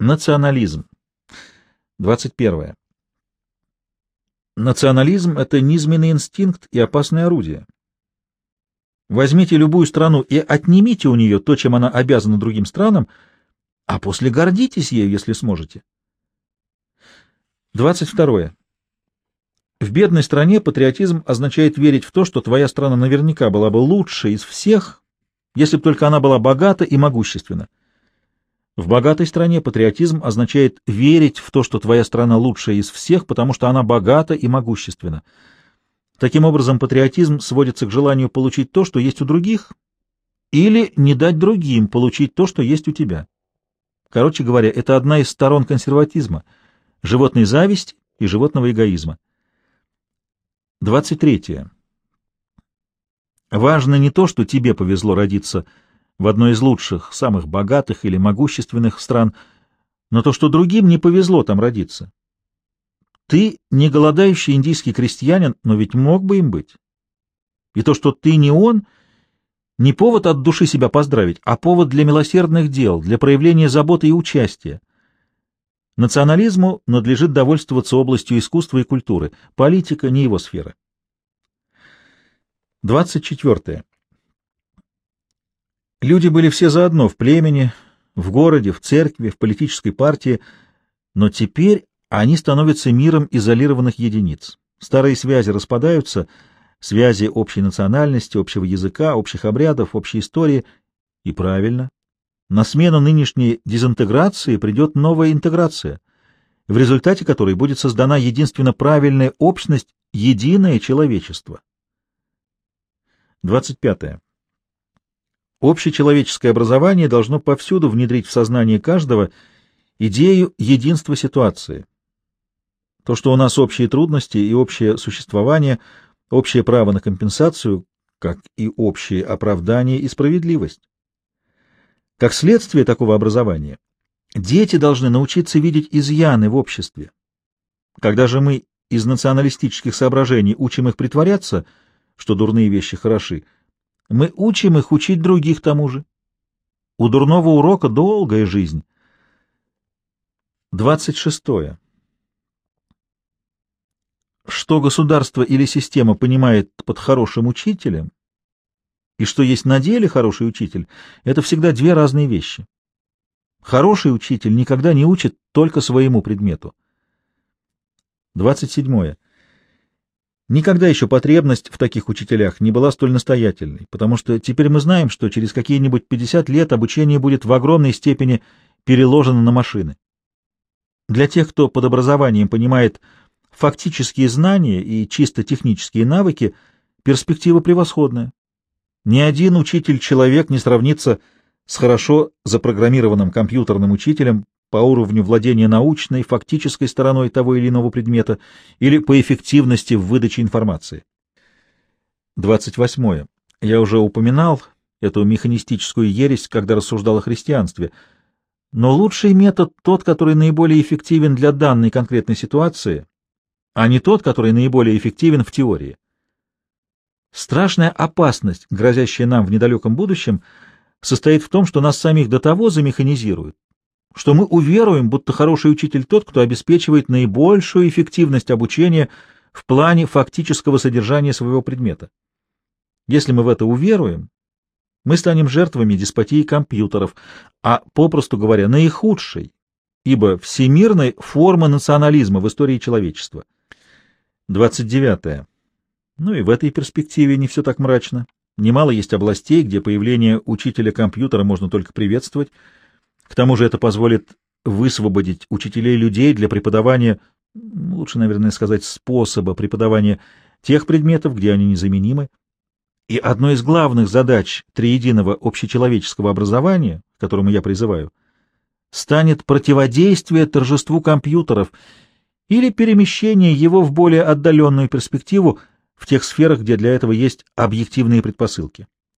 Национализм. 21. Национализм — это низменный инстинкт и опасное орудие. Возьмите любую страну и отнимите у нее то, чем она обязана другим странам, а после гордитесь ею, если сможете. 22. В бедной стране патриотизм означает верить в то, что твоя страна наверняка была бы лучшей из всех, если бы только она была богата и могущественна. В богатой стране патриотизм означает верить в то, что твоя страна лучшая из всех, потому что она богата и могущественна. Таким образом, патриотизм сводится к желанию получить то, что есть у других, или не дать другим получить то, что есть у тебя. Короче говоря, это одна из сторон консерватизма — животной зависти и животного эгоизма. 23. Важно не то, что тебе повезло родиться — в одной из лучших, самых богатых или могущественных стран, но то, что другим не повезло там родиться. Ты не голодающий индийский крестьянин, но ведь мог бы им быть. И то, что ты не он, не повод от души себя поздравить, а повод для милосердных дел, для проявления заботы и участия. Национализму надлежит довольствоваться областью искусства и культуры, политика не его сфера. 24. Люди были все заодно в племени, в городе, в церкви, в политической партии, но теперь они становятся миром изолированных единиц. Старые связи распадаются, связи общей национальности, общего языка, общих обрядов, общей истории. И правильно. На смену нынешней дезинтеграции придет новая интеграция, в результате которой будет создана единственно правильная общность, единое человечество. 25. Общечеловеческое образование должно повсюду внедрить в сознание каждого идею единства ситуации. То, что у нас общие трудности и общее существование, общее право на компенсацию, как и общее оправдание и справедливость. Как следствие такого образования, дети должны научиться видеть изъяны в обществе. Когда же мы из националистических соображений учим их притворяться, что дурные вещи хороши, мы учим их учить других тому же. У дурного урока долгая жизнь. Двадцать шестое. Что государство или система понимает под хорошим учителем, и что есть на деле хороший учитель, это всегда две разные вещи. Хороший учитель никогда не учит только своему предмету. Двадцать седьмое. Никогда еще потребность в таких учителях не была столь настоятельной, потому что теперь мы знаем, что через какие-нибудь 50 лет обучение будет в огромной степени переложено на машины. Для тех, кто под образованием понимает фактические знания и чисто технические навыки, перспектива превосходная. Ни один учитель-человек не сравнится с хорошо запрограммированным компьютерным учителем, по уровню владения научной, фактической стороной того или иного предмета или по эффективности в выдаче информации. 28. Я уже упоминал эту механистическую ересь, когда рассуждал о христианстве. Но лучший метод тот, который наиболее эффективен для данной конкретной ситуации, а не тот, который наиболее эффективен в теории. Страшная опасность, грозящая нам в недалеком будущем, состоит в том, что нас самих до того замеханизируют, что мы уверуем, будто хороший учитель тот, кто обеспечивает наибольшую эффективность обучения в плане фактического содержания своего предмета. Если мы в это уверуем, мы станем жертвами деспотии компьютеров, а, попросту говоря, наихудшей, ибо всемирной формы национализма в истории человечества. 29. Ну и в этой перспективе не все так мрачно. Немало есть областей, где появление учителя компьютера можно только приветствовать, к тому же это позволит высвободить учителей людей для преподавания, лучше, наверное, сказать, способа преподавания тех предметов, где они незаменимы. И одной из главных задач триединого общечеловеческого образования, к которому я призываю, станет противодействие торжеству компьютеров или перемещение его в более отдаленную перспективу в тех сферах, где для этого есть объективные предпосылки.